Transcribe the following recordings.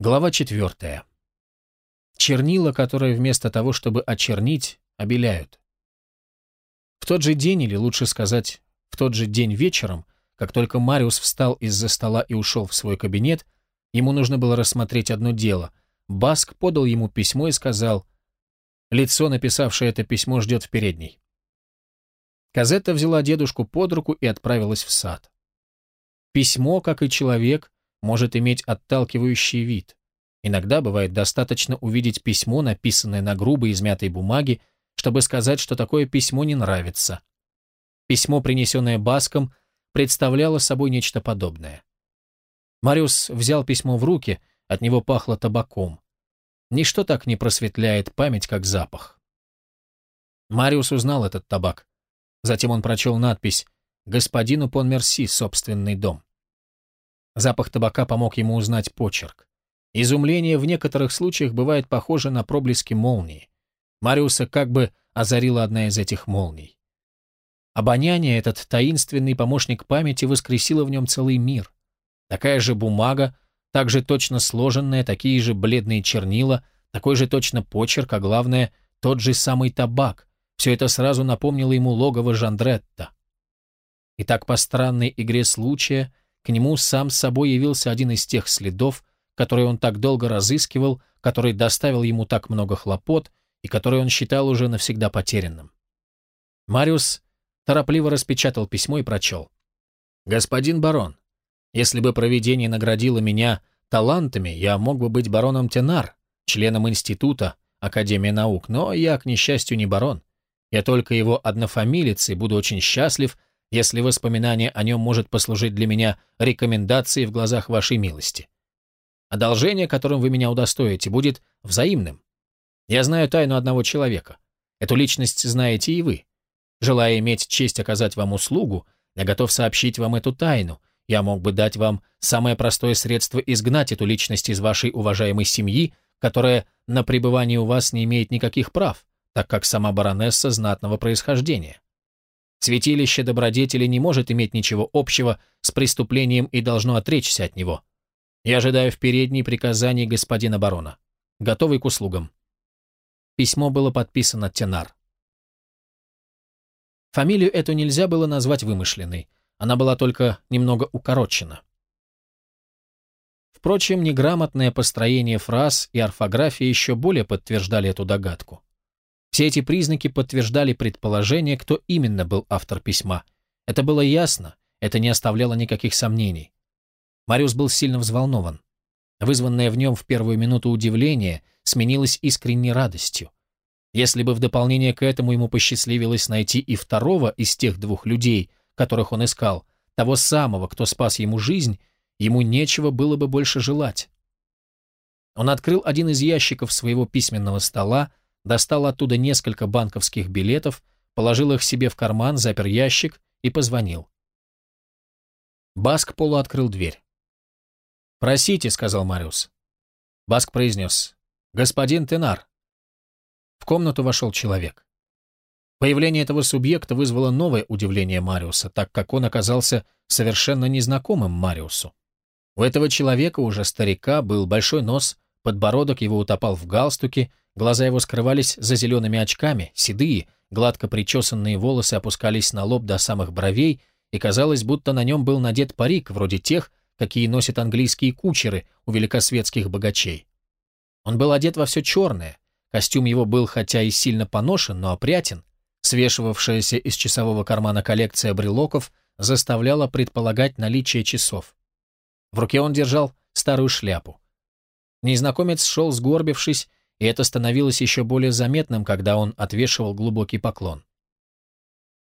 Глава четвертая. Чернила, которые вместо того, чтобы очернить, обеляют. В тот же день, или лучше сказать, в тот же день вечером, как только Мариус встал из-за стола и ушел в свой кабинет, ему нужно было рассмотреть одно дело. Баск подал ему письмо и сказал, «Лицо, написавшее это письмо, ждет в передней». Казетта взяла дедушку под руку и отправилась в сад. Письмо, как и человек, может иметь отталкивающий вид. Иногда бывает достаточно увидеть письмо, написанное на грубой измятой бумаге, чтобы сказать, что такое письмо не нравится. Письмо, принесенное Баском, представляло собой нечто подобное. Мариус взял письмо в руки, от него пахло табаком. Ничто так не просветляет память, как запах. Мариус узнал этот табак. Затем он прочел надпись «Господину Понмерси, собственный дом». Запах табака помог ему узнать почерк. Изумление в некоторых случаях бывает похоже на проблески молнии. Мариуса как бы озарила одна из этих молний. Обоняние, этот таинственный помощник памяти, воскресило в нем целый мир. Такая же бумага, так же точно сложенная, такие же бледные чернила, такой же точно почерк, а главное, тот же самый табак. Все это сразу напомнило ему логово Жандретта. И так по странной игре случая к нему сам с собой явился один из тех следов, которые он так долго разыскивал, который доставил ему так много хлопот и который он считал уже навсегда потерянным. Мариус торопливо распечатал письмо и прочел. «Господин барон, если бы провидение наградило меня талантами, я мог бы быть бароном Тенар, членом института, Академии наук, но я, к несчастью, не барон. Я только его однофамилец и буду очень счастлив, если воспоминание о нем может послужить для меня рекомендацией в глазах вашей милости. Одолжение, которым вы меня удостоите, будет взаимным. Я знаю тайну одного человека. Эту личность знаете и вы. Желая иметь честь оказать вам услугу, я готов сообщить вам эту тайну. Я мог бы дать вам самое простое средство изгнать эту личность из вашей уважаемой семьи, которая на пребывание у вас не имеет никаких прав, так как сама баронесса знатного происхождения. Святилище добродетели не может иметь ничего общего с преступлением и должно отречься от него. Я ожидаю в передней приказаний господина барона. Готовый к услугам. Письмо было подписано Тенар. Фамилию эту нельзя было назвать вымышленной. Она была только немного укорочена. Впрочем, неграмотное построение фраз и орфография еще более подтверждали эту догадку. Все эти признаки подтверждали предположение, кто именно был автор письма. Это было ясно, это не оставляло никаких сомнений. Мариус был сильно взволнован. Вызванное в нем в первую минуту удивление сменилось искренней радостью. Если бы в дополнение к этому ему посчастливилось найти и второго из тех двух людей, которых он искал, того самого, кто спас ему жизнь, ему нечего было бы больше желать. Он открыл один из ящиков своего письменного стола, достал оттуда несколько банковских билетов, положил их себе в карман, запер ящик и позвонил. Баск полуоткрыл дверь. «Просите», — сказал Мариус. Баск произнес. «Господин Тенар». В комнату вошел человек. Появление этого субъекта вызвало новое удивление Мариуса, так как он оказался совершенно незнакомым Мариусу. У этого человека, уже старика, был большой нос, подбородок его утопал в галстуке, Глаза его скрывались за зелеными очками, седые, гладко причесанные волосы опускались на лоб до самых бровей, и казалось, будто на нем был надет парик, вроде тех, какие носят английские кучеры у великосветских богачей. Он был одет во все черное, костюм его был хотя и сильно поношен, но опрятен, свешивавшаяся из часового кармана коллекция брелоков заставляла предполагать наличие часов. В руке он держал старую шляпу. Незнакомец шел, сгорбившись, и это становилось еще более заметным, когда он отвешивал глубокий поклон.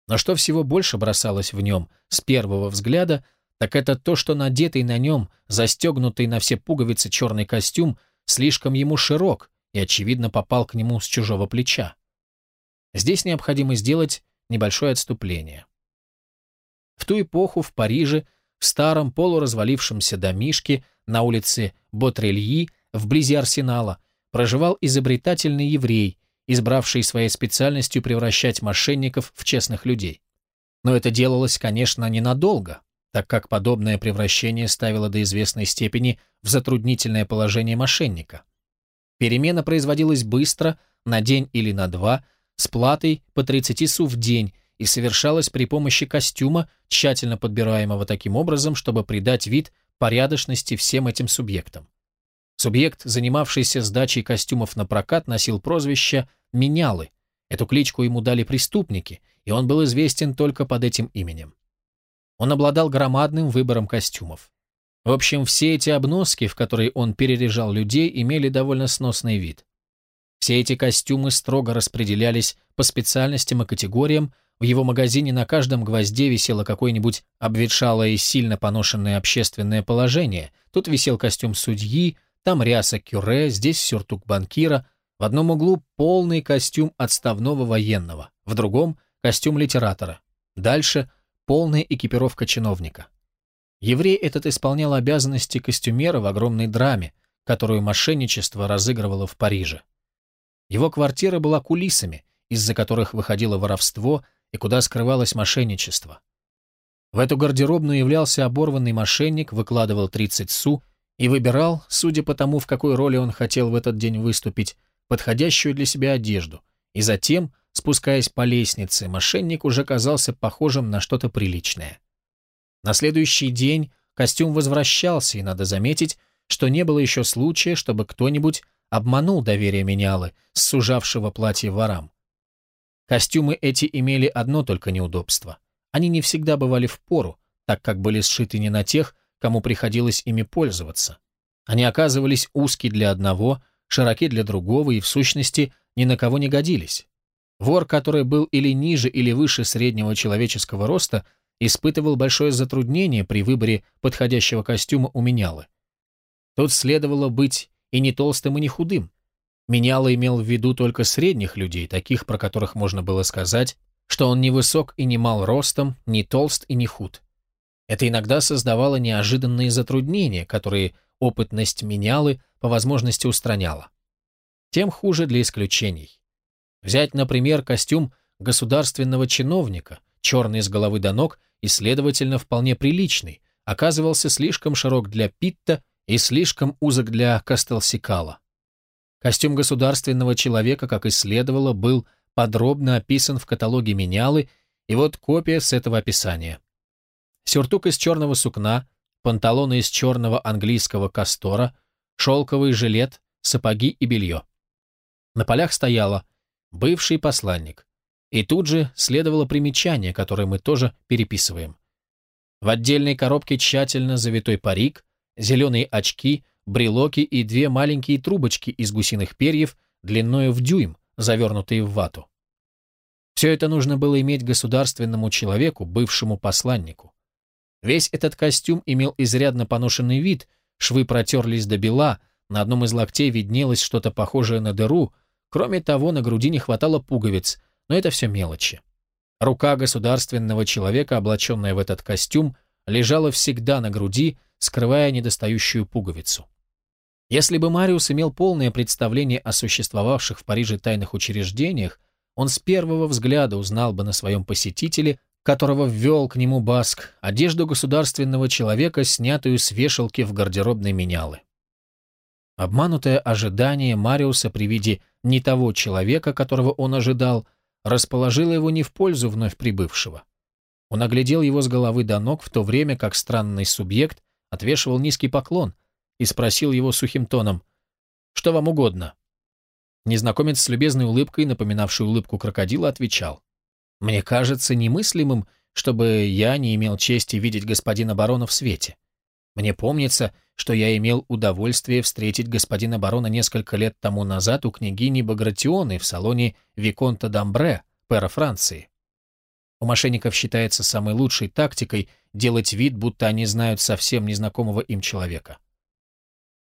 Но что всего больше бросалось в нем с первого взгляда, так это то, что надетый на нем, застегнутый на все пуговицы черный костюм, слишком ему широк и, очевидно, попал к нему с чужого плеча. Здесь необходимо сделать небольшое отступление. В ту эпоху в Париже, в старом полуразвалившемся домишке на улице Ботрельи, вблизи Арсенала, проживал изобретательный еврей, избравший своей специальностью превращать мошенников в честных людей. Но это делалось, конечно, ненадолго. так как подобное превращение ставило до известной степени в затруднительное положение мошенника. Перемена производилась быстро, на день или на два, с платой по 30 су в день и совершалась при помощи костюма, тщательно подбираемого таким образом, чтобы придать вид порядочности всем этим субъектам. Субъект, занимавшийся сдачей костюмов на прокат, носил прозвище «менялы». Эту кличку ему дали преступники, и он был известен только под этим именем. Он обладал громадным выбором костюмов. В общем, все эти обноски, в которые он переряжал людей, имели довольно сносный вид. Все эти костюмы строго распределялись по специальностям и категориям, в его магазине на каждом гвозде висело какое-нибудь обветшалое и сильно поношенное общественное положение. Тут висел костюм судьи, там ряса кюре, здесь сюртук банкира, в одном углу полный костюм отставного военного, в другом — костюм литератора. Дальше — полная экипировка чиновника. Еврей этот исполнял обязанности костюмера в огромной драме, которую мошенничество разыгрывало в Париже. Его квартира была кулисами, из-за которых выходило воровство и куда скрывалось мошенничество. В эту гардеробную являлся оборванный мошенник, выкладывал 30 су и выбирал, судя по тому, в какой роли он хотел в этот день выступить, подходящую для себя одежду, и затем, спускаясь по лестнице, мошенник уже казался похожим на что-то приличное. На следующий день костюм возвращался, и надо заметить, что не было еще случая, чтобы кто-нибудь обманул доверие менялы, сужавшего платье ворам. Костюмы эти имели одно только неудобство. Они не всегда бывали в пору, так как были сшиты не на тех, кому приходилось ими пользоваться. Они оказывались узки для одного, широки для другого и, в сущности, ни на кого не годились. Вор, который был или ниже, или выше среднего человеческого роста, испытывал большое затруднение при выборе подходящего костюма у менялы. Тут следовало быть и не толстым, и не худым. Меняло имел в виду только средних людей, таких, про которых можно было сказать, что он не высок и не мал ростом, не толст и не худ. Это иногда создавало неожиданные затруднения, которые опытность менялы по возможности устраняла. Тем хуже для исключений. Взять, например, костюм государственного чиновника, черный с головы до ног и, следовательно, вполне приличный, оказывался слишком широк для Питта и слишком узок для Кастелсикала. Костюм государственного человека, как и следовало, был подробно описан в каталоге Менялы, и вот копия с этого описания. Сюртук из черного сукна, панталоны из черного английского кастора, шелковый жилет, сапоги и белье. На полях стояло «бывший посланник». И тут же следовало примечание, которое мы тоже переписываем. В отдельной коробке тщательно завитой парик, зеленые очки, брелоки и две маленькие трубочки из гусиных перьев длиною в дюйм, завернутые в вату. Все это нужно было иметь государственному человеку, бывшему посланнику. Весь этот костюм имел изрядно поношенный вид, швы протерлись до бела, на одном из локтей виднелось что-то похожее на дыру, кроме того, на груди не хватало пуговиц, но это все мелочи. Рука государственного человека, облаченная в этот костюм, лежала всегда на груди, скрывая недостающую пуговицу. Если бы Мариус имел полное представление о существовавших в Париже тайных учреждениях, он с первого взгляда узнал бы на своем посетителе, которого ввел к нему Баск, одежду государственного человека, снятую с вешалки в гардеробной менялы. Обманутое ожидание Мариуса при виде не того человека, которого он ожидал, расположило его не в пользу вновь прибывшего. Он оглядел его с головы до ног, в то время как странный субъект отвешивал низкий поклон и спросил его сухим тоном, «Что вам угодно?» Незнакомец с любезной улыбкой, напоминавшей улыбку крокодила, отвечал, «Мне кажется немыслимым, чтобы я не имел чести видеть господина барона в свете. Мне помнится, что я имел удовольствие встретить господина барона несколько лет тому назад у княгини Багратионы в салоне Виконта Дамбре, пэра Франции. У мошенников считается самой лучшей тактикой делать вид, будто они знают совсем незнакомого им человека.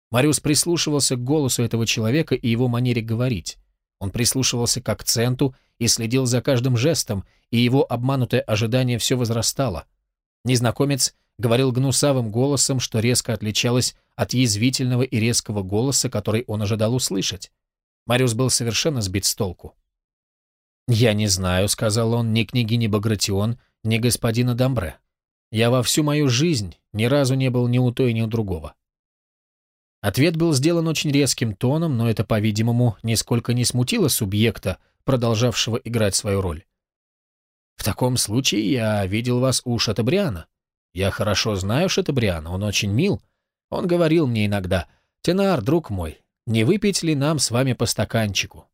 Мариус прислушивался к голосу этого человека и его манере говорить. Он прислушивался к акценту и следил за каждым жестом, и его обманутое ожидание все возрастало. Незнакомец говорил гнусавым голосом, что резко отличалось от язвительного и резкого голоса, который он ожидал услышать. Мариус был совершенно сбит с толку. «Я не знаю», — сказал он, — «ни княгини Багратион, ни господина Дамбре. Я во всю мою жизнь ни разу не был ни у той, ни у другого. Ответ был сделан очень резким тоном, но это, по-видимому, нисколько не смутило субъекта, продолжавшего играть свою роль. «В таком случае я видел вас у Шатабриана. Я хорошо знаю Шатабриана, он очень мил. Он говорил мне иногда, «Тенар, друг мой, не выпить ли нам с вами по стаканчику?»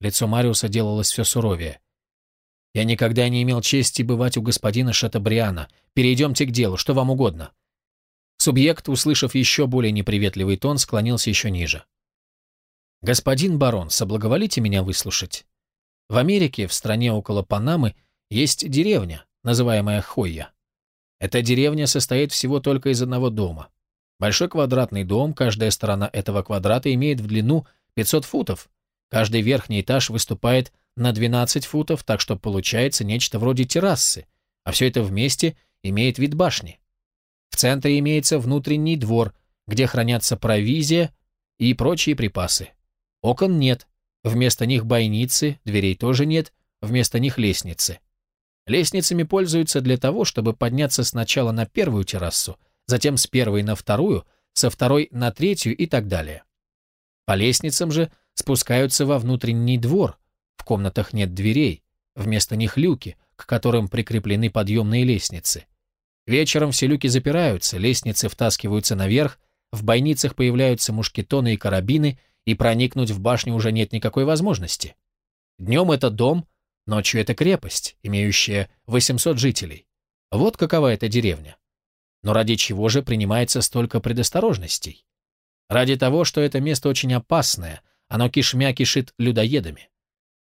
Лицо Мариуса делалось все суровее. «Я никогда не имел чести бывать у господина Шатабриана. Перейдемте к делу, что вам угодно». Субъект, услышав еще более неприветливый тон, склонился еще ниже. «Господин барон, соблаговолите меня выслушать. В Америке, в стране около Панамы, есть деревня, называемая Хойя. Эта деревня состоит всего только из одного дома. Большой квадратный дом, каждая сторона этого квадрата имеет в длину 500 футов. Каждый верхний этаж выступает на 12 футов, так что получается нечто вроде террасы, а все это вместе имеет вид башни. В центре имеется внутренний двор, где хранятся провизия и прочие припасы. Окон нет, вместо них бойницы, дверей тоже нет, вместо них лестницы. Лестницами пользуются для того, чтобы подняться сначала на первую террасу, затем с первой на вторую, со второй на третью и так далее. По лестницам же спускаются во внутренний двор, в комнатах нет дверей, вместо них люки, к которым прикреплены подъемные лестницы. Вечером все люки запираются, лестницы втаскиваются наверх, в бойницах появляются мушкетоны и карабины, и проникнуть в башню уже нет никакой возможности. Днем это дом, Ночью это крепость, имеющая 800 жителей. Вот какова эта деревня. Но ради чего же принимается столько предосторожностей? Ради того, что это место очень опасное, оно кишмя кишит людоедами.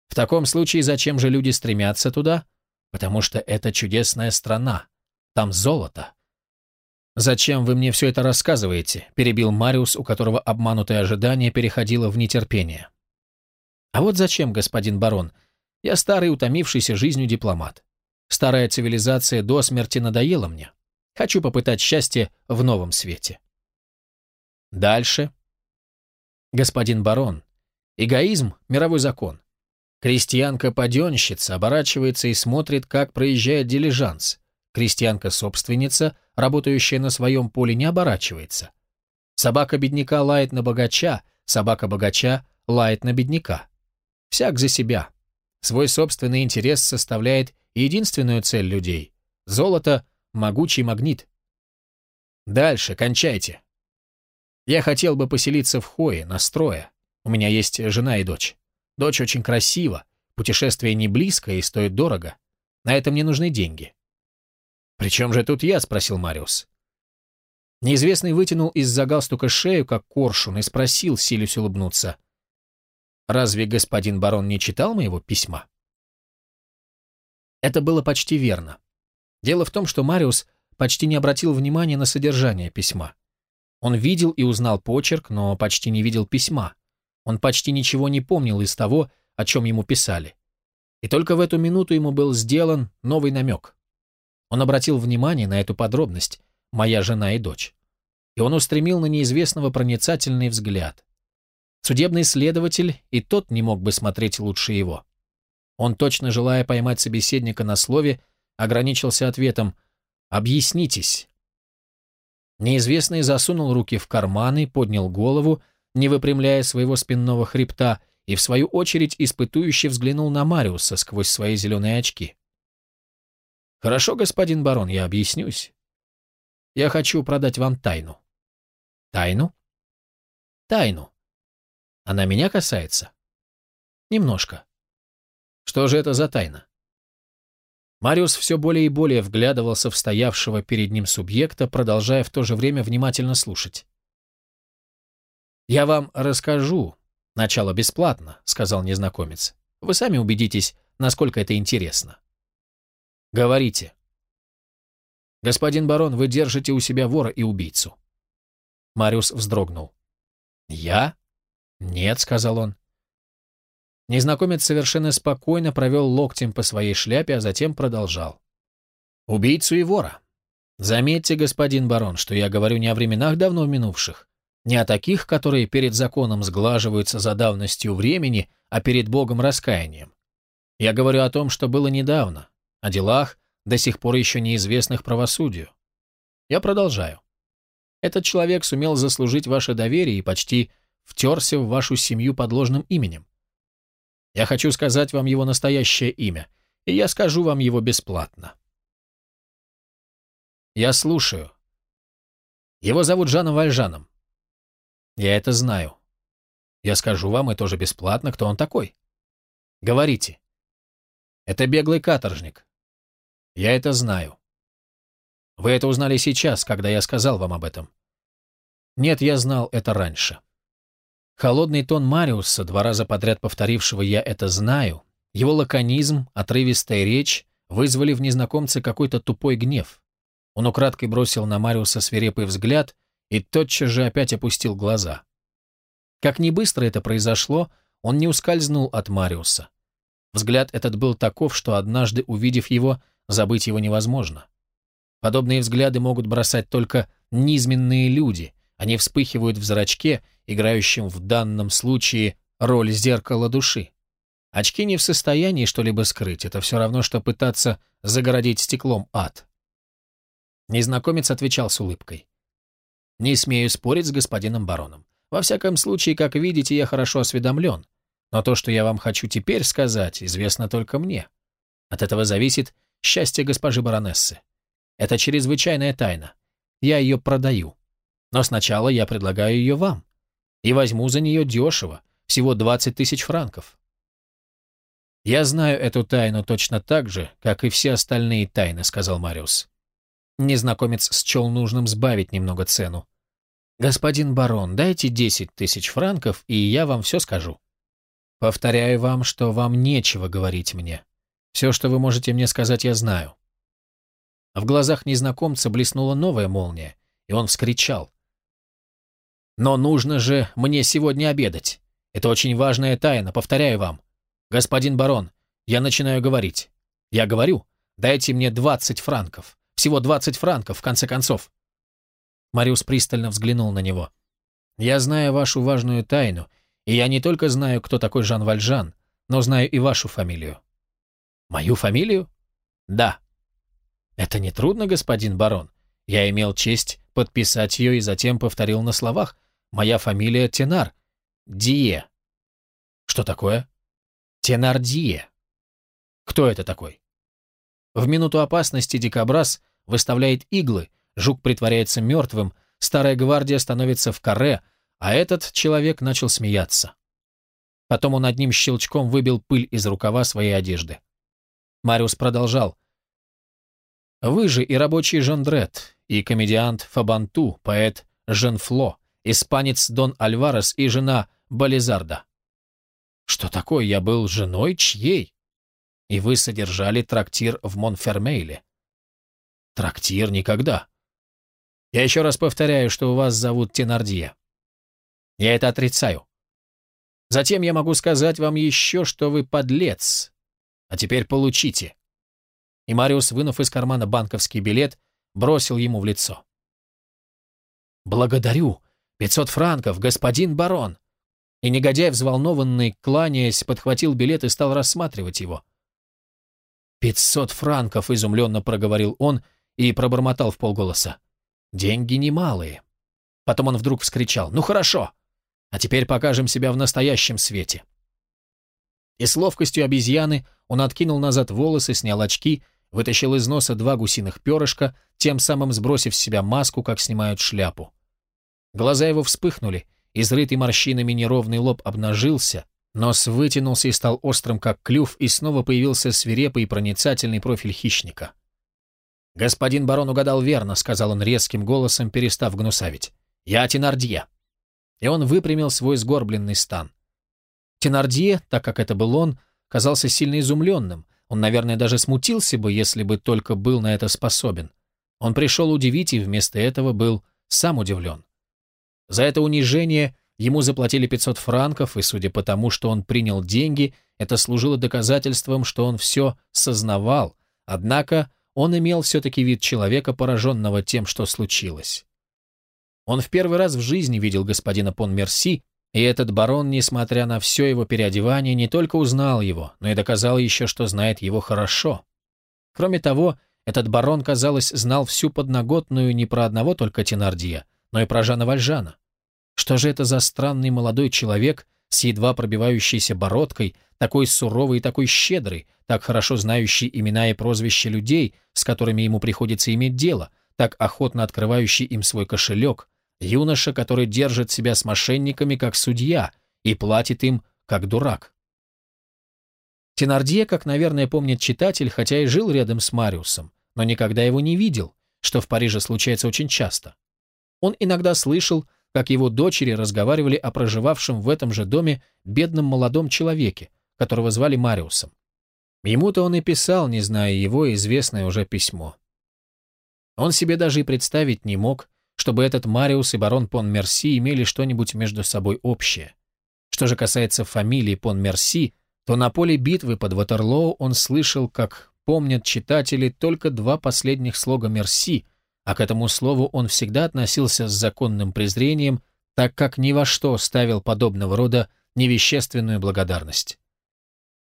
В таком случае зачем же люди стремятся туда? Потому что это чудесная страна. Там золото. «Зачем вы мне все это рассказываете?» – перебил Мариус, у которого обманутое ожидание переходило в нетерпение. «А вот зачем, господин барон?» Я старый, утомившийся жизнью дипломат. Старая цивилизация до смерти надоела мне. Хочу попытать счастье в новом свете. Дальше. Господин барон, эгоизм – мировой закон. Крестьянка-паденщица оборачивается и смотрит, как проезжает дилижанс. Крестьянка-собственница, работающая на своем поле, не оборачивается. Собака-бедняка лает на богача, собака-богача лает на бедняка. Всяк за себя. Свой собственный интерес составляет единственную цель людей – золото – могучий магнит. Дальше, кончайте. Я хотел бы поселиться в Хое, на строе. У меня есть жена и дочь. Дочь очень красива, путешествие не близко и стоит дорого. На это мне нужны деньги. «При чем же тут я?» – спросил Мариус. Неизвестный вытянул из-за галстука шею, как коршун, и спросил, силясь улыбнуться. Разве господин барон не читал моего письма? Это было почти верно. Дело в том, что Мариус почти не обратил внимания на содержание письма. Он видел и узнал почерк, но почти не видел письма. Он почти ничего не помнил из того, о чем ему писали. И только в эту минуту ему был сделан новый намек. Он обратил внимание на эту подробность «моя жена и дочь». И он устремил на неизвестного проницательный взгляд. Судебный следователь и тот не мог бы смотреть лучше его. Он, точно желая поймать собеседника на слове, ограничился ответом «Объяснитесь». Неизвестный засунул руки в карманы, поднял голову, не выпрямляя своего спинного хребта, и в свою очередь испытующе взглянул на Мариуса сквозь свои зеленые очки. «Хорошо, господин барон, я объяснюсь. Я хочу продать вам тайну». «Тайну?» «Тайну. Она меня касается? Немножко. Что же это за тайна? Мариус все более и более вглядывался в стоявшего перед ним субъекта, продолжая в то же время внимательно слушать. «Я вам расскажу. Начало бесплатно», — сказал незнакомец. «Вы сами убедитесь, насколько это интересно». «Говорите». «Господин барон, вы держите у себя вора и убийцу». Мариус вздрогнул. «Я?» «Нет», — сказал он. Незнакомец совершенно спокойно провел локтем по своей шляпе, а затем продолжал. «Убийцу и вора. Заметьте, господин барон, что я говорю не о временах давно минувших, не о таких, которые перед законом сглаживаются за давностью времени, а перед Богом раскаянием. Я говорю о том, что было недавно, о делах, до сих пор еще неизвестных правосудию. Я продолжаю. Этот человек сумел заслужить ваше доверие и почти втерся в вашу семью под ложным именем. Я хочу сказать вам его настоящее имя, и я скажу вам его бесплатно. Я слушаю. Его зовут Жаном Вальжаном. Я это знаю. Я скажу вам, и тоже бесплатно, кто он такой. Говорите. Это беглый каторжник. Я это знаю. Вы это узнали сейчас, когда я сказал вам об этом. Нет, я знал это раньше. Холодный тон Мариуса, два раза подряд повторившего «я это знаю», его лаконизм, отрывистая речь вызвали в незнакомце какой-то тупой гнев. Он украдкой бросил на Мариуса свирепый взгляд и тотчас же опять опустил глаза. Как ни быстро это произошло, он не ускользнул от Мариуса. Взгляд этот был таков, что однажды, увидев его, забыть его невозможно. Подобные взгляды могут бросать только низменные люди, они вспыхивают в зрачке, играющем в данном случае роль зеркала души. Очки не в состоянии что-либо скрыть, это все равно, что пытаться загородить стеклом ад. Незнакомец отвечал с улыбкой. «Не смею спорить с господином бароном. Во всяком случае, как видите, я хорошо осведомлен. Но то, что я вам хочу теперь сказать, известно только мне. От этого зависит счастье госпожи баронессы. Это чрезвычайная тайна. Я ее продаю. Но сначала я предлагаю ее вам. И возьму за нее дешево, всего 20 тысяч франков. «Я знаю эту тайну точно так же, как и все остальные тайны», — сказал Мариус. Незнакомец счел нужным сбавить немного цену. «Господин барон, дайте 10 тысяч франков, и я вам все скажу. Повторяю вам, что вам нечего говорить мне. Все, что вы можете мне сказать, я знаю». В глазах незнакомца блеснула новая молния, и он вскричал. Но нужно же мне сегодня обедать. Это очень важная тайна, повторяю вам. Господин барон, я начинаю говорить. Я говорю, дайте мне 20 франков. Всего 20 франков, в конце концов. Мариус пристально взглянул на него. Я знаю вашу важную тайну, и я не только знаю, кто такой Жан Вальжан, но знаю и вашу фамилию. Мою фамилию? Да. Это не трудно, господин барон. Я имел честь подписать ее и затем повторил на словах, Моя фамилия Тенар. Дие. Что такое? Тенар Дие. Кто это такой? В минуту опасности дикобраз выставляет иглы, жук притворяется мертвым, старая гвардия становится в каре, а этот человек начал смеяться. Потом он одним щелчком выбил пыль из рукава своей одежды. Мариус продолжал. «Вы же и рабочий Жондрет, и комедиант Фабанту, поэт Женфло, испанец Дон Альварес и жена Бализарда. Что такое, я был женой чьей? И вы содержали трактир в Монфермейле. Трактир никогда. Я еще раз повторяю, что у вас зовут Тенардье. Я это отрицаю. Затем я могу сказать вам еще, что вы подлец. А теперь получите. И Мариус, вынув из кармана банковский билет, бросил ему в лицо. «Благодарю», «Пятьсот франков, господин барон!» И негодяй, взволнованный, кланяясь, подхватил билет и стал рассматривать его. «Пятьсот франков!» — изумленно проговорил он и пробормотал в полголоса. «Деньги немалые». Потом он вдруг вскричал. «Ну хорошо! А теперь покажем себя в настоящем свете». И с ловкостью обезьяны он откинул назад волосы, снял очки, вытащил из носа два гусиных перышка, тем самым сбросив с себя маску, как снимают шляпу. Глаза его вспыхнули, изрытый морщинами неровный лоб обнажился, нос вытянулся и стал острым, как клюв, и снова появился свирепый и проницательный профиль хищника. «Господин барон угадал верно», — сказал он резким голосом, перестав гнусавить. «Я Тенардье». И он выпрямил свой сгорбленный стан. Тенардье, так как это был он, казался сильно изумленным. Он, наверное, даже смутился бы, если бы только был на это способен. Он пришел удивить и вместо этого был сам удивлен. За это унижение ему заплатили 500 франков, и судя по тому, что он принял деньги, это служило доказательством, что он все сознавал, однако он имел все-таки вид человека, пораженного тем, что случилось. Он в первый раз в жизни видел господина Понмерси, и этот барон, несмотря на все его переодевание, не только узнал его, но и доказал еще, что знает его хорошо. Кроме того, Этот барон, казалось, знал всю подноготную не про одного только Тенардия, но и про Жана Вальжана. Что же это за странный молодой человек с едва пробивающейся бородкой, такой суровый и такой щедрый, так хорошо знающий имена и прозвища людей, с которыми ему приходится иметь дело, так охотно открывающий им свой кошелек, юноша, который держит себя с мошенниками как судья и платит им как дурак. Тенардье, как, наверное, помнит читатель, хотя и жил рядом с Мариусом, но никогда его не видел, что в Париже случается очень часто. Он иногда слышал, как его дочери разговаривали о проживавшем в этом же доме бедном молодом человеке, которого звали Мариусом. Ему-то он и писал, не зная его, известное уже письмо. Он себе даже и представить не мог, чтобы этот Мариус и барон Пон Мерси имели что-нибудь между собой общее. Что же касается фамилии Пон Мерси, то на поле битвы под Ватерлоу он слышал, как помнят читатели, только два последних слога «мерси», а к этому слову он всегда относился с законным презрением, так как ни во что ставил подобного рода невещественную благодарность.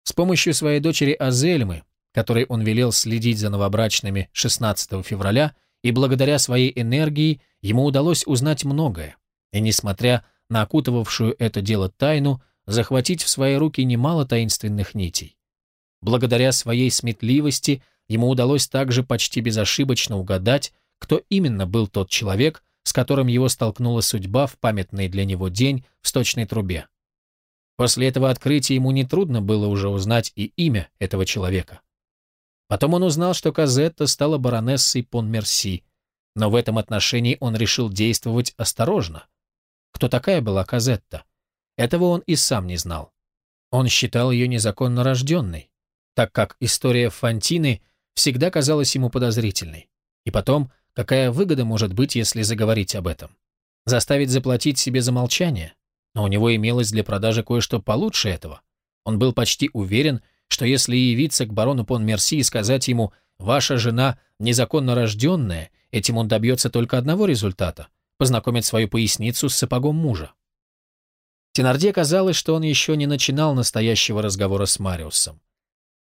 С помощью своей дочери Азельмы, которой он велел следить за новобрачными 16 февраля, и благодаря своей энергии ему удалось узнать многое, и, несмотря на окутывавшую это дело тайну, захватить в свои руки немало таинственных нитей. Благодаря своей сметливости ему удалось также почти безошибочно угадать, кто именно был тот человек, с которым его столкнула судьба в памятный для него день в сточной трубе. После этого открытия ему нетрудно было уже узнать и имя этого человека. Потом он узнал, что Казетта стала баронессой Понмерси, но в этом отношении он решил действовать осторожно. Кто такая была Казетта? Этого он и сам не знал. Он считал ее незаконно рожденной, так как история Фантины всегда казалась ему подозрительной. И потом, какая выгода может быть, если заговорить об этом? Заставить заплатить себе за молчание? но у него имелось для продажи кое-что получше этого. Он был почти уверен, что если явиться к барону Пон Мерси и сказать ему «Ваша жена незаконно рожденная», этим он добьется только одного результата – познакомить свою поясницу с сапогом мужа. Тенарде казалось, что он еще не начинал настоящего разговора с Мариусом.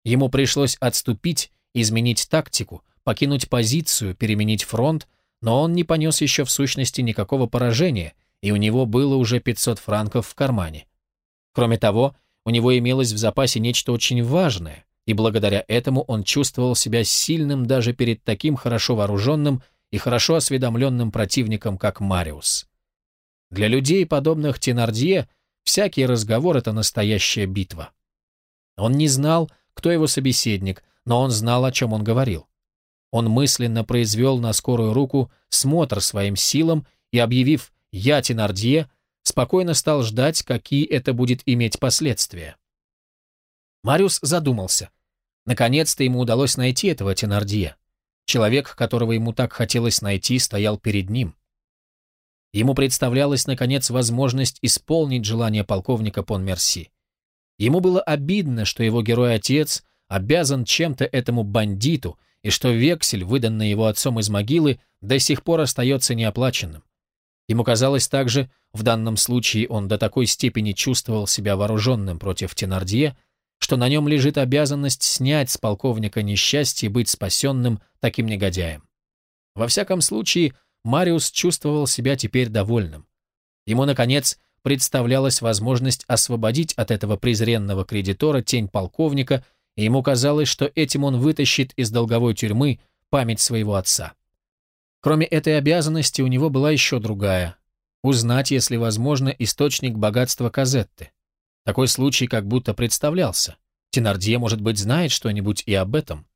Ему пришлось отступить, изменить тактику, покинуть позицию, переменить фронт, но он не понес еще в сущности никакого поражения – и у него было уже 500 франков в кармане. Кроме того, у него имелось в запасе нечто очень важное, и благодаря этому он чувствовал себя сильным даже перед таким хорошо вооруженным и хорошо осведомленным противником, как Мариус. Для людей, подобных Тенардье, всякий разговор — это настоящая битва. Он не знал, кто его собеседник, но он знал, о чем он говорил. Он мысленно произвел на скорую руку смотр своим силам и, объявив я, Тенардье, спокойно стал ждать, какие это будет иметь последствия. Мариус задумался. Наконец-то ему удалось найти этого Тенардье. Человек, которого ему так хотелось найти, стоял перед ним. Ему представлялась, наконец, возможность исполнить желание полковника Понмерси. Ему было обидно, что его герой-отец обязан чем-то этому бандиту, и что вексель, выданный его отцом из могилы, до сих пор остается неоплаченным. Ему казалось также, в данном случае он до такой степени чувствовал себя вооруженным против Тенардье, что на нем лежит обязанность снять с полковника несчастье быть спасенным таким негодяем. Во всяком случае, Мариус чувствовал себя теперь довольным. Ему, наконец, представлялась возможность освободить от этого презренного кредитора тень полковника, и ему казалось, что этим он вытащит из долговой тюрьмы память своего отца. Кроме этой обязанности у него была еще другая – узнать, если возможно, источник богатства Казетты. Такой случай как будто представлялся. Тенардье, может быть, знает что-нибудь и об этом.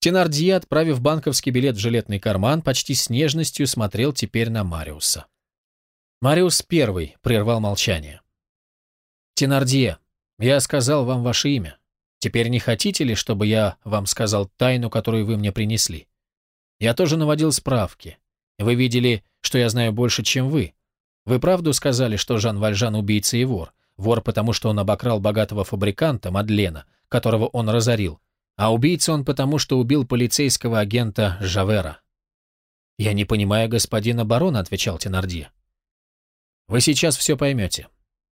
Тенардье, отправив банковский билет в жилетный карман, почти с нежностью смотрел теперь на Мариуса. Мариус первый прервал молчание. «Тенардье, я сказал вам ваше имя. Теперь не хотите ли, чтобы я вам сказал тайну, которую вы мне принесли?» Я тоже наводил справки. Вы видели, что я знаю больше, чем вы. Вы правду сказали, что Жан Вальжан убийца и вор? Вор, потому что он обокрал богатого фабриканта, Мадлена, которого он разорил. А убийца он потому, что убил полицейского агента Жавера. «Я не понимаю господина барона», — отвечал Тенардье. «Вы сейчас все поймете.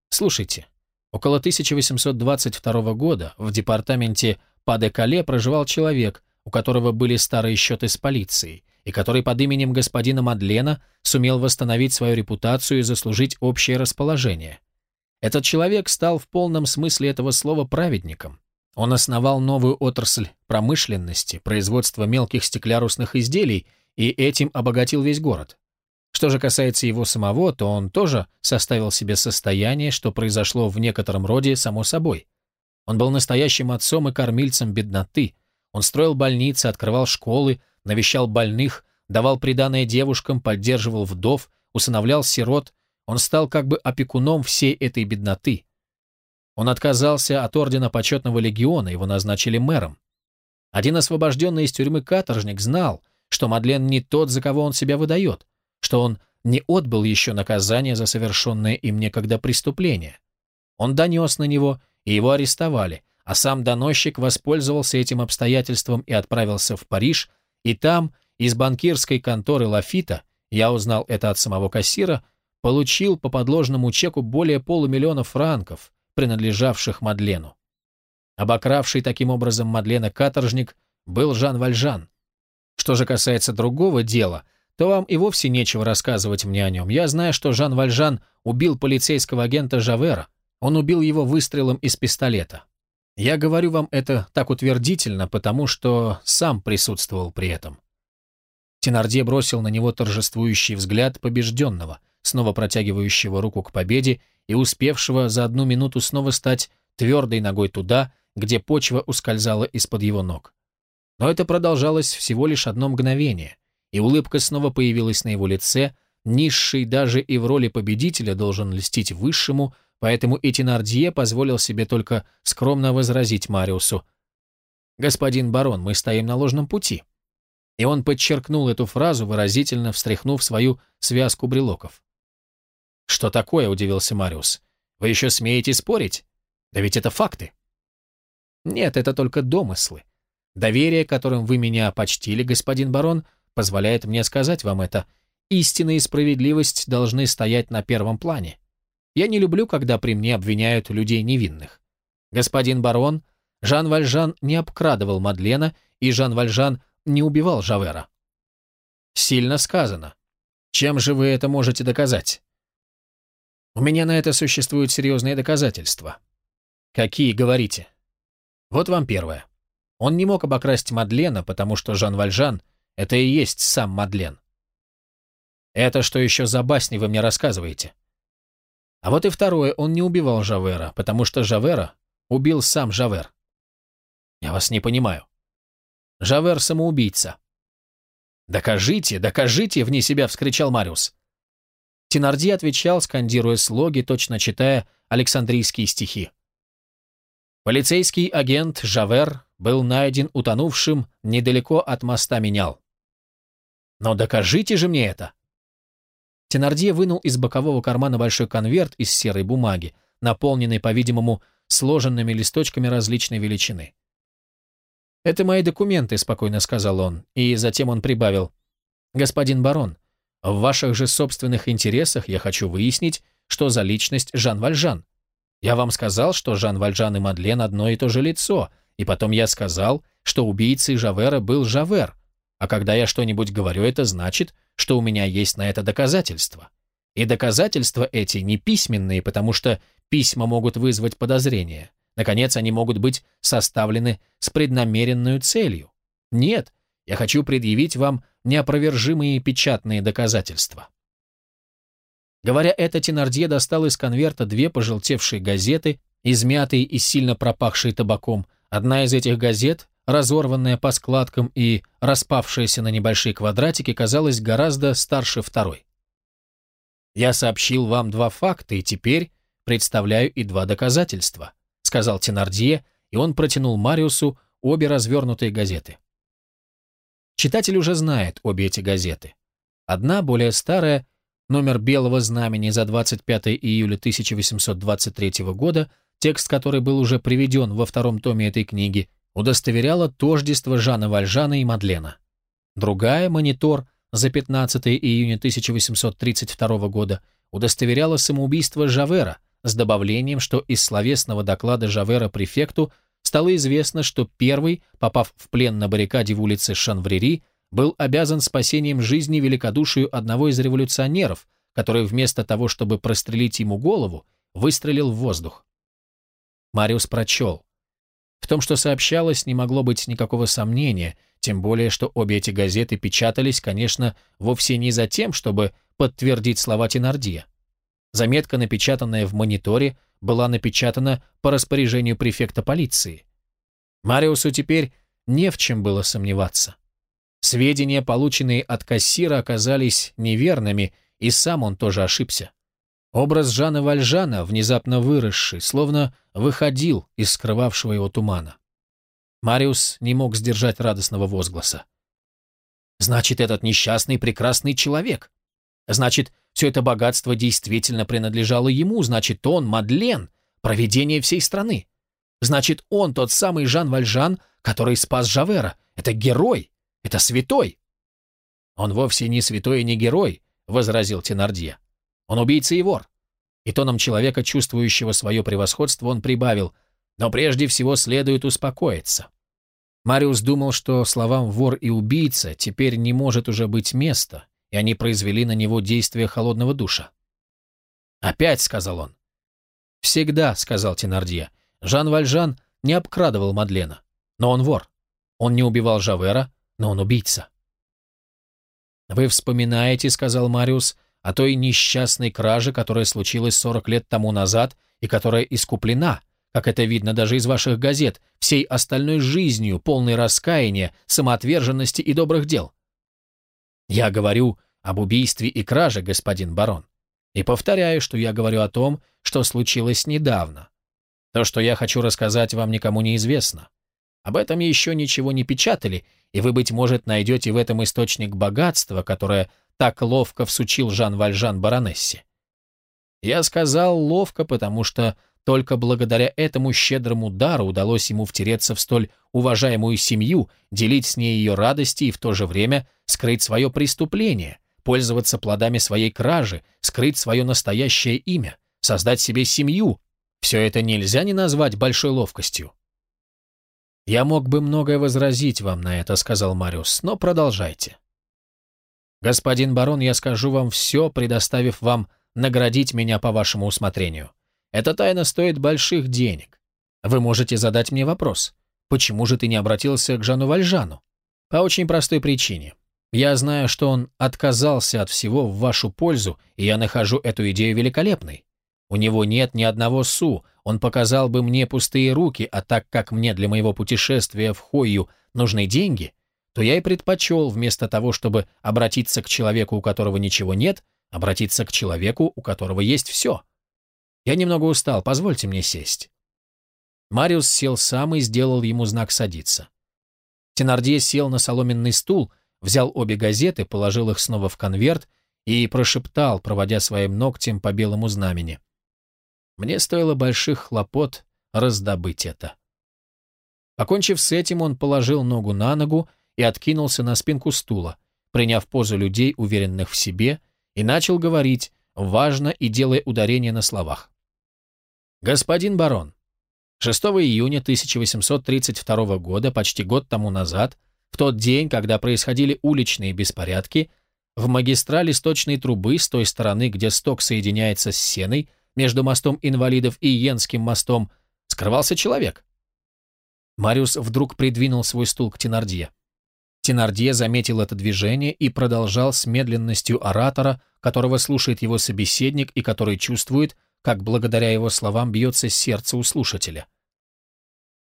Слушайте, около 1822 года в департаменте Паде-Кале проживал человек, у которого были старые счеты с полицией, и который под именем господина Мадлена сумел восстановить свою репутацию и заслужить общее расположение. Этот человек стал в полном смысле этого слова праведником. Он основал новую отрасль промышленности, производства мелких стеклярусных изделий, и этим обогатил весь город. Что же касается его самого, то он тоже составил себе состояние, что произошло в некотором роде само собой. Он был настоящим отцом и кормильцем бедноты. Он строил больницы, открывал школы, навещал больных, давал приданое девушкам, поддерживал вдов, усыновлял сирот, он стал как бы опекуном всей этой бедноты. Он отказался от ордена почетного легиона, его назначили мэром. Один освобожденный из тюрьмы каторжник знал, что Мадлен не тот, за кого он себя выдает, что он не отбыл еще наказание за совершенное им некогда преступление. Он донес на него, и его арестовали, а сам доносчик воспользовался этим обстоятельством и отправился в Париж, и там, из банкирской конторы Лафита, я узнал это от самого кассира, получил по подложному чеку более полумиллиона франков, принадлежавших Мадлену. Обокравший таким образом Мадлена каторжник был Жан Вальжан. Что же касается другого дела, то вам и вовсе нечего рассказывать мне о нем. Я знаю, что Жан Вальжан убил полицейского агента Жавера. Он убил его выстрелом из пистолета. Я говорю вам это так утвердительно, потому что сам присутствовал при этом. Тенардье бросил на него торжествующий взгляд побежденного, снова протягивающего руку к победе и успевшего за одну минуту снова стать твердой ногой туда, где почва ускользала из-под его ног. Но это продолжалось всего лишь одно мгновение, и улыбка снова появилась на его лице, низший даже и в роли победителя должен льстить высшему, поэтому и Тенардье позволил себе только скромно возразить Мариусу. «Господин барон, мы стоим на ложном пути». И он подчеркнул эту фразу, выразительно встряхнув свою связку брелоков. «Что такое?» – удивился Мариус. «Вы еще смеете спорить? Да ведь это факты». «Нет, это только домыслы. Доверие, которым вы меня почтили, господин барон, позволяет мне сказать вам это. Истина и справедливость должны стоять на первом плане. Я не люблю, когда при мне обвиняют людей невинных. Господин барон, Жан Вальжан не обкрадывал Мадлена, и Жан Вальжан не убивал Жавера. Сильно сказано. Чем же вы это можете доказать? У меня на это существуют серьезные доказательства. Какие, говорите? Вот вам первое. Он не мог обокрасть Мадлена, потому что Жан Вальжан — это и есть сам Мадлен. Это что еще за басни вы мне рассказываете? А вот и второе, он не убивал Жавера, потому что Жавера убил сам Жавер. Я вас не понимаю. Жавер самоубийца. «Докажите, докажите!» — вне себя вскричал Мариус. Тенарди отвечал, скандируя слоги, точно читая Александрийские стихи. Полицейский агент Жавер был найден утонувшим недалеко от моста Менял. «Но докажите же мне это!» Тенардье вынул из бокового кармана большой конверт из серой бумаги, наполненный, по-видимому, сложенными листочками различной величины. «Это мои документы», — спокойно сказал он, и затем он прибавил. «Господин барон, в ваших же собственных интересах я хочу выяснить, что за личность Жан Вальжан. Я вам сказал, что Жан Вальжан и Мадлен одно и то же лицо, и потом я сказал, что убийцей Жавера был Жавер, а когда я что-нибудь говорю, это значит, что у меня есть на это доказательства. И доказательства эти не письменные, потому что письма могут вызвать подозрения. Наконец, они могут быть составлены с преднамеренной целью. Нет, я хочу предъявить вам неопровержимые печатные доказательства. Говоря это, Тенардье достал из конверта две пожелтевшие газеты, измятые и сильно пропахшие табаком. Одна из этих газет разорванная по складкам и распавшаяся на небольшие квадратики, казалась гораздо старше второй. «Я сообщил вам два факта, и теперь представляю и два доказательства», сказал Тенардье, и он протянул Мариусу обе развернутые газеты. Читатель уже знает обе эти газеты. Одна, более старая, номер «Белого знамени» за 25 июля 1823 года, текст которой был уже приведен во втором томе этой книги, удостоверяла тождество Жана Вальжана и Мадлена. Другая, монитор, за 15 июня 1832 года, удостоверяла самоубийство Жавера с добавлением, что из словесного доклада Жавера префекту стало известно, что первый, попав в плен на баррикаде в улице Шанврери, был обязан спасением жизни великодушию одного из революционеров, который вместо того, чтобы прострелить ему голову, выстрелил в воздух. Мариус прочел. В том, что сообщалось, не могло быть никакого сомнения, тем более, что обе эти газеты печатались, конечно, вовсе не за тем, чтобы подтвердить слова Тенардия. Заметка, напечатанная в мониторе, была напечатана по распоряжению префекта полиции. Мариусу теперь не в чем было сомневаться. Сведения, полученные от кассира, оказались неверными, и сам он тоже ошибся. Образ Жана Вальжана, внезапно выросший, словно выходил из скрывавшего его тумана. Мариус не мог сдержать радостного возгласа. «Значит, этот несчастный прекрасный человек. Значит, все это богатство действительно принадлежало ему, значит, он, Мадлен, провидение всей страны. Значит, он тот самый Жан Вальжан, который спас Жавера. Это герой, это святой. Он вовсе не святой и не герой, возразил Тенардье. Он убийца и вор. И тоном человека, чувствующего свое превосходство, он прибавил, но прежде всего следует успокоиться. Мариус думал, что словам «вор» и «убийца» теперь не может уже быть места, и они произвели на него действие холодного душа. «Опять», — сказал он. «Всегда», — сказал Тенардье, — «Жан Вальжан не обкрадывал Мадлена, но он вор. Он не убивал Жавера, но он убийца». «Вы вспоминаете», — сказал Мариус, — «о той несчастной краже, которая случилась 40 лет тому назад и которая искуплена, как это видно даже из ваших газет, всей остальной жизнью, полной раскаяния, самоотверженности и добрых дел. Я говорю об убийстве и краже, господин барон. И повторяю, что я говорю о том, что случилось недавно. То, что я хочу рассказать, вам никому не известно. Об этом еще ничего не печатали, и вы, быть может, найдете в этом источник богатства, которое так ловко всучил Жан Вальжан баронессе. Я сказал ловко, потому что только благодаря этому щедрому дару удалось ему втереться в столь уважаемую семью, делить с ней ее радости и в то же время скрыть свое преступление, пользоваться плодами своей кражи, скрыть свое настоящее имя, создать себе семью. Все это нельзя не назвать большой ловкостью. «Я мог бы многое возразить вам на это», — сказал Мариус, — «но продолжайте». «Господин барон, я скажу вам все, предоставив вам наградить меня по вашему усмотрению. Эта тайна стоит больших денег. Вы можете задать мне вопрос. Почему же ты не обратился к Жану Вальжану? По очень простой причине. Я знаю, что он отказался от всего в вашу пользу, и я нахожу эту идею великолепной. У него нет ни одного су, он показал бы мне пустые руки, а так как мне для моего путешествия в Хойю нужны деньги, то я и предпочел, вместо того, чтобы обратиться к человеку, у которого ничего нет, обратиться к человеку, у которого есть все. Я немного устал, позвольте мне сесть». Мариус сел сам и сделал ему знак садиться. Тенардье сел на соломенный стул, взял обе газеты, положил их снова в конверт и прошептал, проводя своим ногтем по белому знамени. Мне стоило больших хлопот раздобыть это. Покончив с этим, он положил ногу на ногу и откинулся на спинку стула, приняв позу людей, уверенных в себе, и начал говорить, важно и делая ударение на словах. Господин барон, 6 июня 1832 года, почти год тому назад, в тот день, когда происходили уличные беспорядки, в магистрали сточной трубы с той стороны, где сток соединяется с сеной, между мостом инвалидов и Йенским мостом, скрывался человек. Мариус вдруг придвинул свой стул к Тенардье. Тенардье заметил это движение и продолжал с медленностью оратора, которого слушает его собеседник и который чувствует, как благодаря его словам бьется сердце у слушателя.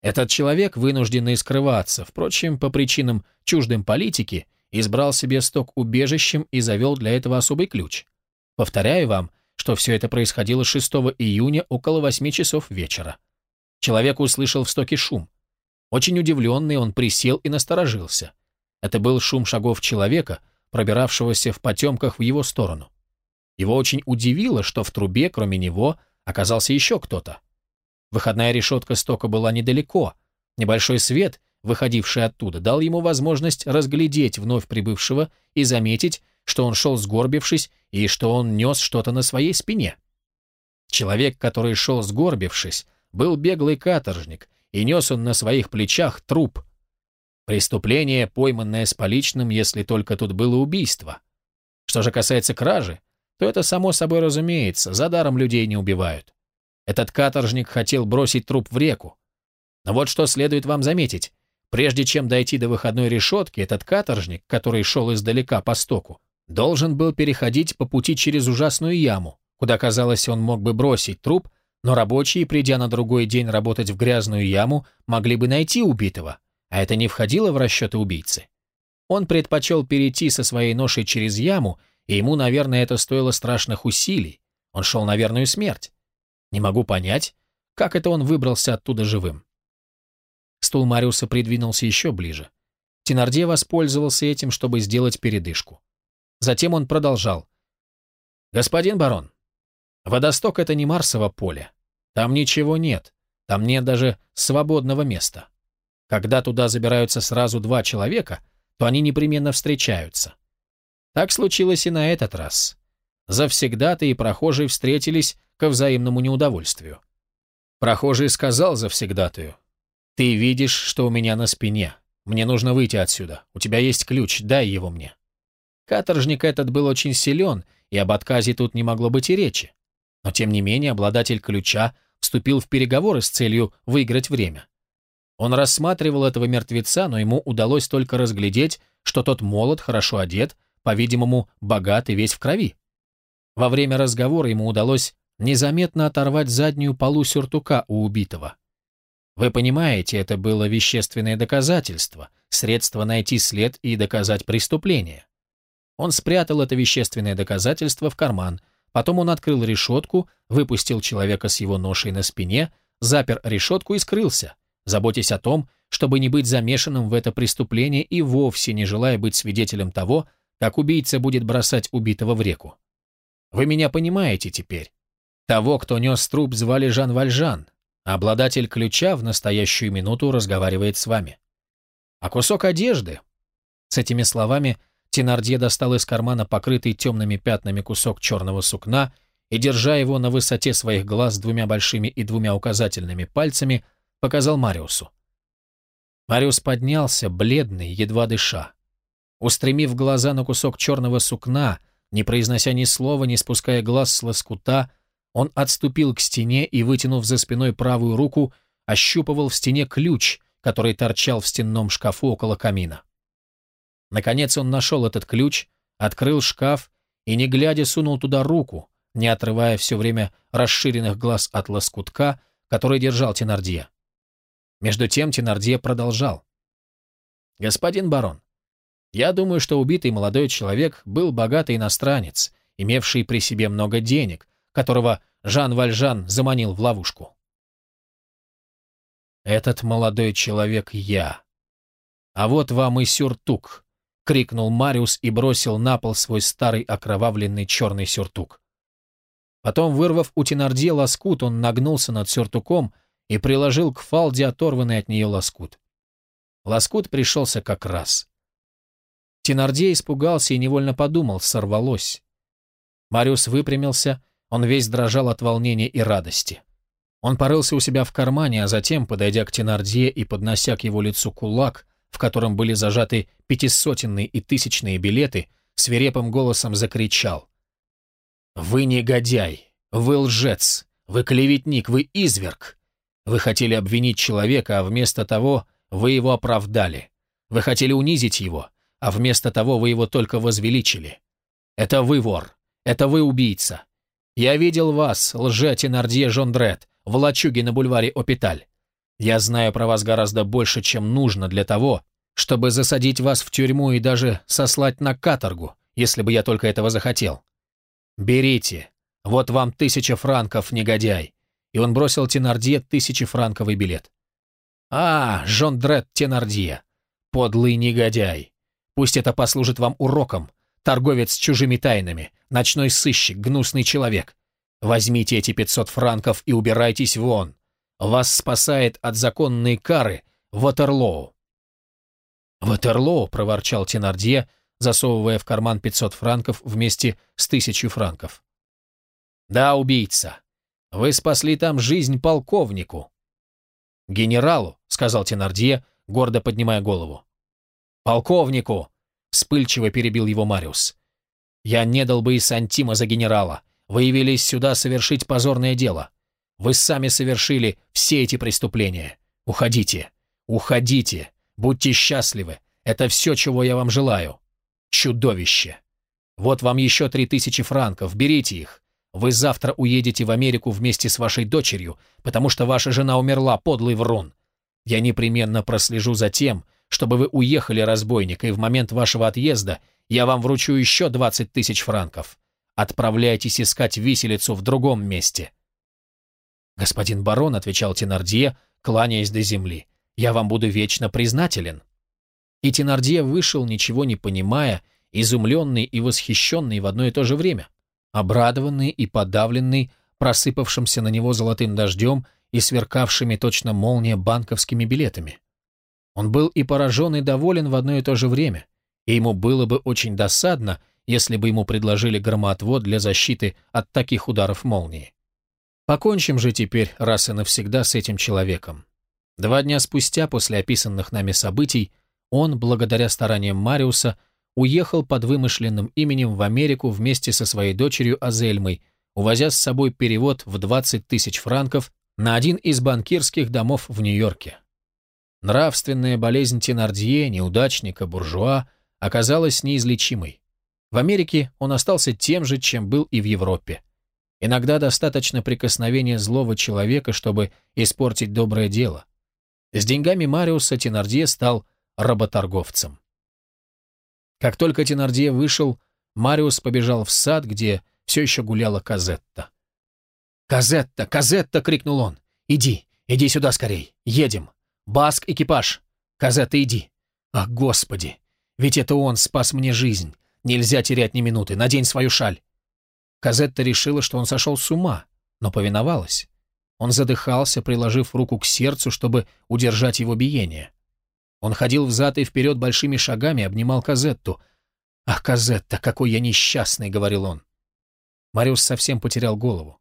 Этот человек, вынужденный скрываться, впрочем, по причинам чуждым политики, избрал себе сток убежищем и завел для этого особый ключ. Повторяю вам, что все это происходило 6 июня около 8 часов вечера. Человек услышал в стоке шум. Очень удивленный, он присел и насторожился. Это был шум шагов человека, пробиравшегося в потемках в его сторону. Его очень удивило, что в трубе, кроме него, оказался еще кто-то. Выходная решетка стока была недалеко. Небольшой свет, выходивший оттуда, дал ему возможность разглядеть вновь прибывшего и заметить, что он шел сгорбившись и что он нес что-то на своей спине. Человек, который шел сгорбившись, был беглый каторжник, и нес он на своих плечах труп. Преступление, пойманное с поличным, если только тут было убийство. Что же касается кражи, то это само собой разумеется, за даром людей не убивают. Этот каторжник хотел бросить труп в реку. Но вот что следует вам заметить. Прежде чем дойти до выходной решетки, этот каторжник, который шел издалека по стоку, должен был переходить по пути через ужасную яму, куда, казалось, он мог бы бросить труп, но рабочие, придя на другой день работать в грязную яму, могли бы найти убитого, а это не входило в расчеты убийцы. Он предпочел перейти со своей ношей через яму, и ему, наверное, это стоило страшных усилий. Он шел на верную смерть. Не могу понять, как это он выбрался оттуда живым. Стул Мариуса придвинулся еще ближе. Тенардье воспользовался этим, чтобы сделать передышку. Затем он продолжал. «Господин барон, водосток — это не Марсово поле. Там ничего нет. Там нет даже свободного места. Когда туда забираются сразу два человека, то они непременно встречаются. Так случилось и на этот раз. Завсегда-то и прохожие встретились ко взаимному неудовольствию. Прохожий сказал завсегдатую, «Ты видишь, что у меня на спине. Мне нужно выйти отсюда. У тебя есть ключ, дай его мне». Каторжник этот был очень силен, и об отказе тут не могло быть и речи. Но тем не менее обладатель ключа вступил в переговоры с целью выиграть время. Он рассматривал этого мертвеца, но ему удалось только разглядеть, что тот молод, хорошо одет, по-видимому, богат и весь в крови. Во время разговора ему удалось незаметно оторвать заднюю полу сюртука у убитого. Вы понимаете, это было вещественное доказательство, средство найти след и доказать преступление. Он спрятал это вещественное доказательство в карман, потом он открыл решетку, выпустил человека с его ношей на спине, запер решетку и скрылся, заботясь о том, чтобы не быть замешанным в это преступление и вовсе не желая быть свидетелем того, как убийца будет бросать убитого в реку. Вы меня понимаете теперь. Того, кто нес труп, звали Жан Вальжан, а обладатель ключа в настоящую минуту разговаривает с вами. А кусок одежды... С этими словами Тенардье достал из кармана покрытый темными пятнами кусок черного сукна и, держа его на высоте своих глаз двумя большими и двумя указательными пальцами, показал Мариусу. Мариус поднялся, бледный, едва дыша. Устремив глаза на кусок черного сукна, не произнося ни слова, не спуская глаз с лоскута, он отступил к стене и, вытянув за спиной правую руку, ощупывал в стене ключ, который торчал в стенном шкафу около камина. Наконец он нашел этот ключ, открыл шкаф и, не глядя, сунул туда руку, не отрывая все время расширенных глаз от лоскутка, который держал Тенардье. Между тем Тенардье продолжал. «Господин барон, я думаю, что убитый молодой человек был богатый иностранец, имевший при себе много денег, которого Жан Вальжан заманил в ловушку. «Этот молодой человек я. А вот вам и сюртук», — крикнул Мариус и бросил на пол свой старый окровавленный черный сюртук. Потом, вырвав у Тенардье лоскут, он нагнулся над сюртуком и приложил к фалде оторванный от нее лоскут. Лоскут пришелся как раз. Тенардье испугался и невольно подумал, сорвалось. Мариус выпрямился, он весь дрожал от волнения и радости. Он порылся у себя в кармане, а затем, подойдя к Тенардье и поднося к его лицу кулак, в котором были зажаты пятисотенные и тысячные билеты, свирепым голосом закричал. «Вы негодяй! Вы лжец! Вы клеветник! Вы изверг! Вы хотели обвинить человека, а вместо того вы его оправдали. Вы хотели унизить его, а вместо того вы его только возвеличили. Это вы вор! Это вы убийца! Я видел вас, лже-Тенардье Жондрет, в лачуге на бульваре Опиталь. Я знаю про вас гораздо больше, чем нужно для того, чтобы засадить вас в тюрьму и даже сослать на каторгу, если бы я только этого захотел. Берите. Вот вам тысяча франков, негодяй. И он бросил Тенардье тысячефранковый билет. А, Жондрет Тенардье, подлый негодяй. Пусть это послужит вам уроком, торговец с чужими тайнами, ночной сыщик, гнусный человек. Возьмите эти 500 франков и убирайтесь вон. Вас спасает от законной кары Ватерлоу. «Ватерлоу», — проворчал Тенардье, засовывая в карман 500 франков вместе с тысячей франков. «Да, убийца. Вы спасли там жизнь полковнику». «Генералу», — сказал Тенардье, гордо поднимая голову. «Полковнику!» — вспыльчиво перебил его Мариус. «Я не дал бы и сантима за генерала. Вы явились сюда совершить позорное дело. Вы сами совершили все эти преступления. Уходите, уходите, будьте счастливы. Это все, чего я вам желаю. Чудовище! Вот вам еще три тысячи франков, берите их. Вы завтра уедете в Америку вместе с вашей дочерью, потому что ваша жена умерла, подлый врун. Я непременно прослежу за тем, чтобы вы уехали, разбойник, и в момент вашего отъезда я вам вручу еще 20 тысяч франков. Отправляйтесь искать виселицу в другом месте». «Господин барон», — отвечал Тенардье, кланяясь до земли, — «я вам буду вечно признателен». И Тенардье вышел, ничего не понимая, изумленный и восхищенный в одно и то же время, обрадованный и подавленный просыпавшимся на него золотым дождем и сверкавшими точно молния банковскими билетами. Он был и поражен, и доволен в одно и то же время, и ему было бы очень досадно, если бы ему предложили громоотвод для защиты от таких ударов молнии. Покончим же теперь раз и навсегда с этим человеком. Два дня спустя, после описанных нами событий, он, благодаря стараниям Мариуса, уехал под вымышленным именем в Америку вместе со своей дочерью Азельмой, увозя с собой перевод в 20 тысяч франков на один из банкирских домов в Нью-Йорке. Нравственная болезнь Тенардье, неудачника, буржуа, оказалась неизлечимой. В Америке он остался тем же, чем был и в Европе. Иногда достаточно прикосновения злого человека, чтобы испортить доброе дело. С деньгами Мариуса Тенардье стал работорговцем. Как только Тенардье вышел, Мариус побежал в сад, где все еще гуляла Казетта. «Казетта! Казетта!» — крикнул он. «Иди, иди сюда скорей. Едем. Баск, экипаж. Казетта, иди. Ах, господи! Ведь это он спас мне жизнь. Нельзя терять ни минуты. Надень свою шаль». Казетта решила, что он сошел с ума, но повиновалась. Он задыхался, приложив руку к сердцу, чтобы удержать его биение. Он ходил взад и вперед большими шагами, обнимал Казетту. «Ах, Казетта, какой я несчастный!» — говорил он. Мариус совсем потерял голову.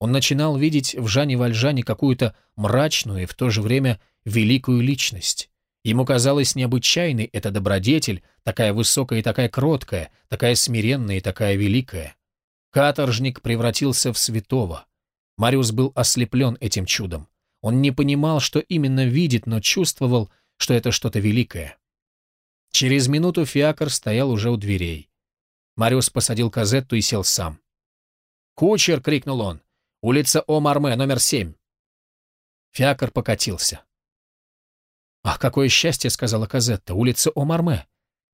Он начинал видеть в Жане Вальжане какую-то мрачную и в то же время великую личность. Ему казалось необычайной эта добродетель, такая высокая и такая кроткая, такая смиренная и такая великая. Каторжник превратился в святого. Мариус был ослеплен этим чудом. Он не понимал, что именно видит, но чувствовал, что это что-то великое. Через минуту фиакр стоял уже у дверей. Мариус посадил Казетту и сел сам. «Кучер!» — крикнул он. Улица Омарме, номер семь». Фиакр покатился. «Ах, какое счастье!» — сказала Казетта. «Улица Омарме.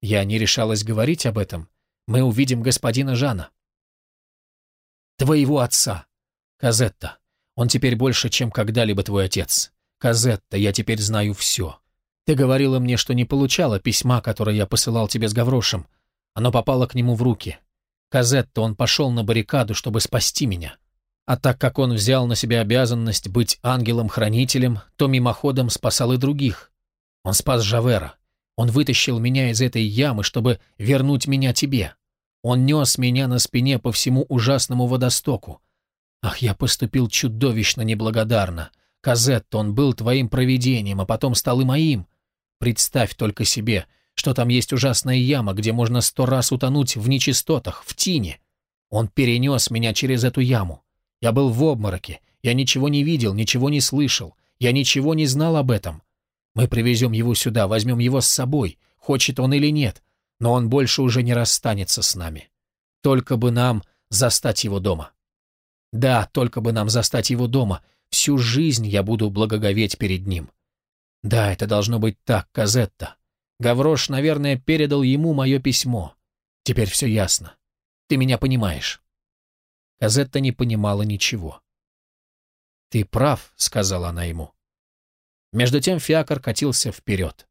Я не решалась говорить об этом. Мы увидим господина Жана». «Твоего отца! Казетта, он теперь больше, чем когда-либо твой отец. Казетта, я теперь знаю все. Ты говорила мне, что не получала письма, которое я посылал тебе с Гаврошем. Оно попало к нему в руки. Казетта, он пошел на баррикаду, чтобы спасти меня. А так как он взял на себя обязанность быть ангелом-хранителем, то мимоходом спасал и других. Он спас Жавера. Он вытащил меня из этой ямы, чтобы вернуть меня тебе. Он нес меня на спине по всему ужасному водостоку. Ах, я поступил чудовищно неблагодарно. Казетто, он был твоим провидением, а потом стал и моим. Представь только себе, что там есть ужасная яма, где можно сто раз утонуть в нечистотах, в тине. Он перенес меня через эту яму. Я был в обмороке, я ничего не видел, ничего не слышал, я ничего не знал об этом. Мы привезем его сюда, возьмем его с собой, хочет он или нет, но он больше уже не расстанется с нами. Только бы нам застать его дома. Да, только бы нам застать его дома. Всю жизнь я буду благоговеть перед ним. Да, это должно быть так, Казетта. Гаврош, наверное, передал ему мое письмо. Теперь все ясно. Ты меня понимаешь. Казетта не понимала ничего. «Ты прав», — сказала она ему. Между тем фиакр катился вперед.